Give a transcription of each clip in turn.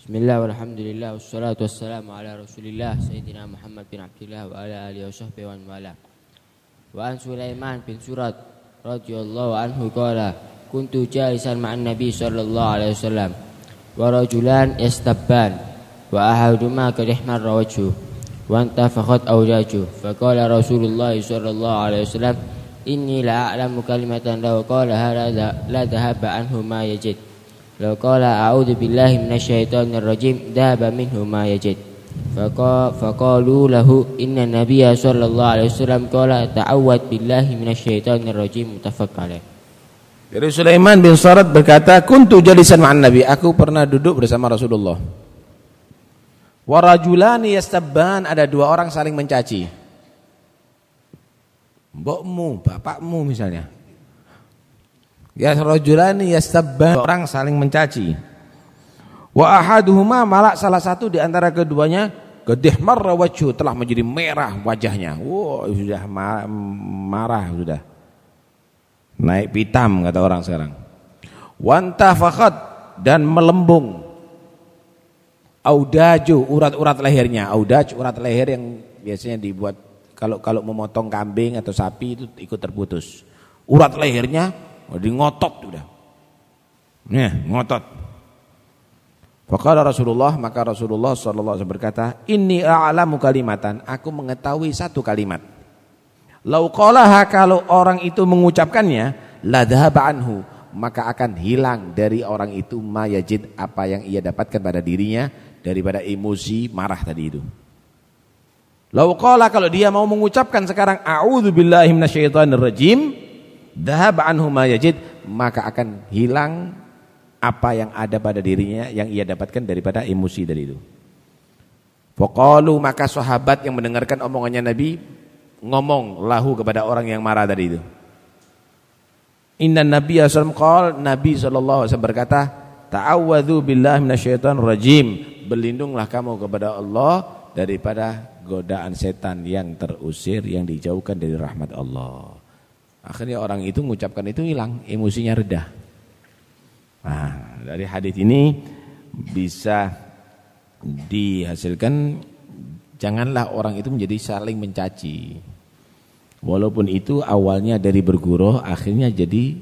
Bismillah walhamdulillah wassalatu wassalamu ala Rasulillah Sayyidina Muhammad bin Abdullah wa ala alihi wa sahbihi bin Surat radhiyallahu anhu qala kuntu jalisan Nabi sallallahu alaihi wasallam wa rajulan yastabban wa ahaduma qad ihmarra wajhu wa antafakhat awjaju faqala Rasulullah sallallahu alaihi wasallam inni la a'lamu kalimatan law qala la dhahaba anhu ma yajid لو قال أعوذ بالله من الشيطان الرجيم ذهب منه ما يجد فقالوا له إن النبي صلى الله عليه وسلم قال تعوذ بالله من الشيطان الرجيم متفق عليه Dari Sulaiman bin Sarat berkata, "Kuntu jalisan ma'an Nabi." Aku pernah duduk bersama Rasulullah. Warajulani yastabban, ada dua orang saling mencaci. Mbokmu, bapakmu misalnya. Ya rajulani yastabban orang saling mencaci. Wa ahaduhuma malah salah satu di antara keduanya gedih marra wajhu telah menjadi merah wajahnya. Wow, sudah marah, marah sudah. Naik pitam kata orang sekarang. Wantafakhat dan melembung. Audaju urat-urat lehernya. Audaj urat leher yang biasanya dibuat kalau kalau memotong kambing atau sapi itu ikut terputus. Urat lehernya Oh, di ngotot sudah. Nih, ngotot. Faqala Rasulullah, maka Rasulullah sallallahu alaihi berkata, "Inni a'lamu kalimatan." Aku mengetahui satu kalimat. Lau qalaha kalau orang itu mengucapkannya, la dhahaba anhu, maka akan hilang dari orang itu ma yajid apa yang ia dapatkan pada dirinya daripada emosi marah tadi itu. Lau qala kalau dia mau mengucapkan sekarang a'udzubillahi minasyaitonirrajim, Dahab anhu ma yajid maka akan hilang apa yang ada pada dirinya yang ia dapatkan daripada emosi dari itu. Faqalu maka sahabat yang mendengarkan omongannya Nabi ngomong lahu kepada orang yang marah tadi itu. Inna Nabi sallallahu Nabi sallallahu alaihi berkata, "Ta'awwadzu billahi minasyaitonir rajim." Berlindunglah kamu kepada Allah daripada godaan setan yang terusir yang dijauhkan dari rahmat Allah. Akhirnya orang itu mengucapkan itu hilang, emosinya reda. Nah, dari hadis ini bisa dihasilkan janganlah orang itu menjadi saling mencaci. Walaupun itu awalnya dari bergurau, akhirnya jadi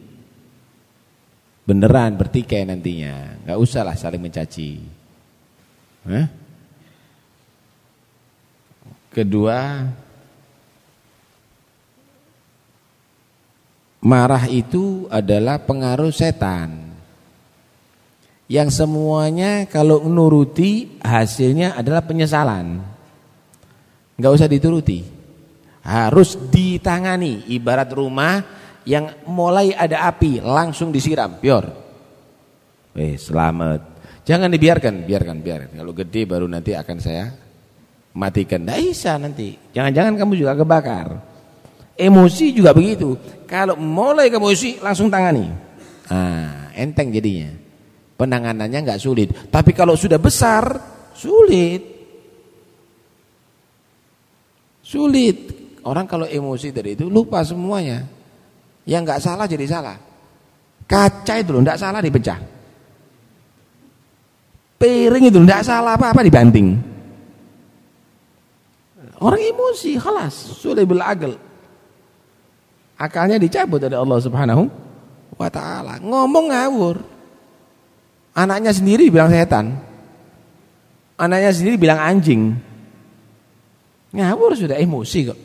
beneran bertikai nantinya. Enggak usahlah saling mencaci. Hah? Kedua, Marah itu adalah pengaruh setan. Yang semuanya kalau nuruti hasilnya adalah penyesalan. Enggak usah dituruti. Harus ditangani. Ibarat rumah yang mulai ada api langsung disiram, pior. Eh, selamat. Jangan dibiarkan, biarkan, biarkan. Kalau gede baru nanti akan saya matikan. Tidak bisa nanti. Jangan-jangan kamu juga kebakar. Emosi juga begitu. Kalau mulai emosi langsung tangani. Ah, enteng jadinya. Penanganannya nggak sulit. Tapi kalau sudah besar, sulit. Sulit. Orang kalau emosi dari itu lupa semuanya. Yang nggak salah jadi salah. Kaca itu loh nggak salah dipecah. Piring itu nggak salah apa-apa dibanting. Orang emosi, kelas, sulit belagel akalnya dicabut oleh Allah Subhanahu wa taala. Ngomong ngawur. Anaknya sendiri bilang setan. Anaknya sendiri bilang anjing. Ngawur sudah emosi kok.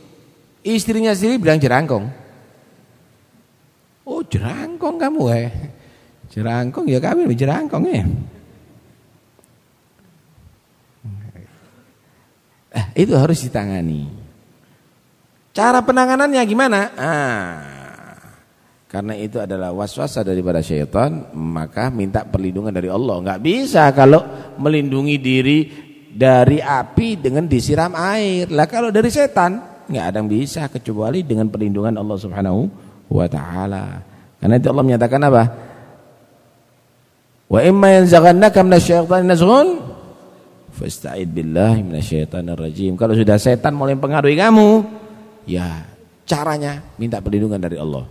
Istrinya sendiri bilang jerangkong. Oh, jerangkong kamu eh. Jerangkong ya kami jerangkong ya. Eh, itu harus ditangani. Cara penanganannya gimana? Ah, karena itu adalah waswasa daripada syaitan, maka minta perlindungan dari Allah. Enggak bisa kalau melindungi diri dari api dengan disiram air. Lah kalau dari setan, enggak ada yang bisa kecuali dengan perlindungan Allah Subhanahu wa taala. Karena itu Allah menyatakan apa? Wa imma yanzaghannaka minasyaitani nazghun fasta'id billahi minasyaitonir rajim. Kalau sudah setan mulai mempengaruhi kamu, Ya caranya minta perlindungan dari Allah.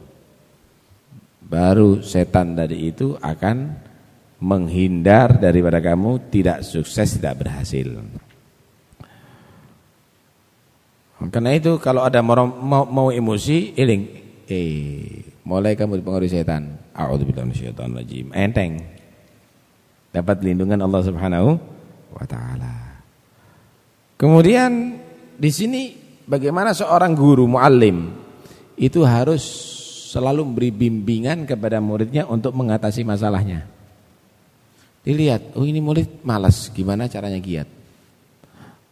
Baru setan tadi itu akan menghindar daripada kamu tidak sukses, tidak berhasil. Karena itu kalau ada mau, mau, mau emosi, iling, eh mulai kamu dipengaruhi setan. Enteng. Dapat lindungan Allah Subhanahu wa taala. Kemudian di sini bagaimana seorang guru muallim itu harus selalu memberi bimbingan kepada muridnya untuk mengatasi masalahnya. Dilihat, oh ini murid malas, gimana caranya giat?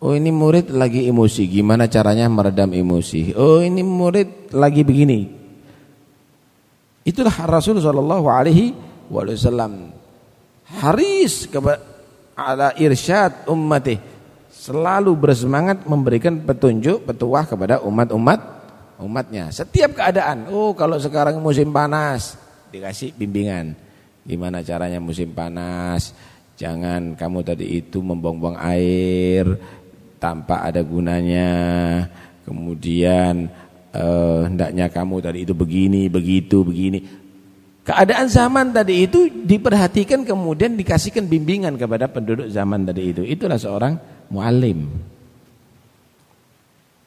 Oh ini murid lagi emosi, gimana caranya meredam emosi? Oh ini murid lagi begini. Itulah Rasul Shallallahu Alaihi Wasallam haris kepada ala irsyad ummati selalu bersemangat memberikan petunjuk petuah kepada umat-umat umatnya setiap keadaan oh kalau sekarang musim panas dikasih bimbingan Gimana caranya musim panas? Jangan kamu tadi itu membuang-buang air tanpa ada gunanya. Kemudian eh, hendaknya kamu tadi itu begini, begitu, begini. Keadaan zaman tadi itu diperhatikan kemudian dikasihkan bimbingan kepada penduduk zaman tadi itu. Itulah seorang muallim.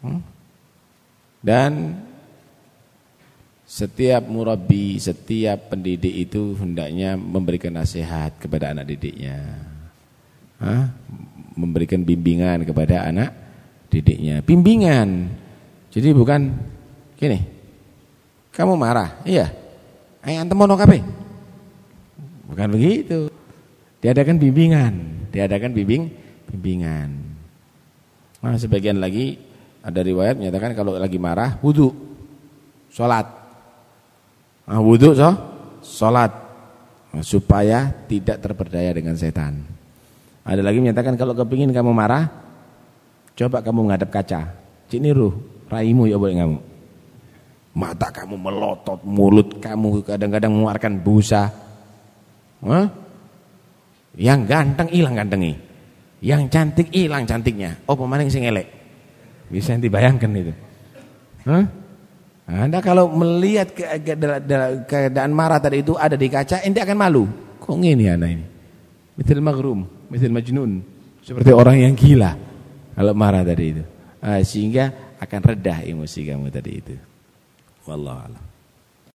Hmm? Dan setiap murabi, setiap pendidik itu hendaknya memberikan nasihat kepada anak didiknya. Hah? Memberikan bimbingan kepada anak didiknya. Bimbingan. Jadi bukan gini. Kamu marah? Iya. Ayo antem mono. Bukan begitu. Diadakan bimbingan, diadakan bimbing bimbingan. Nah, sebagian lagi ada riwayat menyatakan kalau lagi marah wudu, sholat Ah, wudhu so, sholat supaya tidak terperdaya dengan setan. Ada lagi menyatakan kalau kepingin kamu marah, coba kamu menghadap kaca. Cik niru, raimu ya boleh kamu. Mata kamu melotot, mulut kamu kadang-kadang mengeluarkan busa. Hah? Yang ganteng hilang gantengnya. Yang cantik hilang cantiknya. Oh pemain sing elek. Bisa dibayangkan itu. Hah? Anda kalau melihat keadaan marah tadi itu ada di kaca, ente akan malu. Kok ini anak ini? Mithil magrum, mithil majnun. Seperti orang yang gila kalau marah tadi itu. Ah, sehingga akan redah emosi kamu tadi itu. Wallahu a'lam.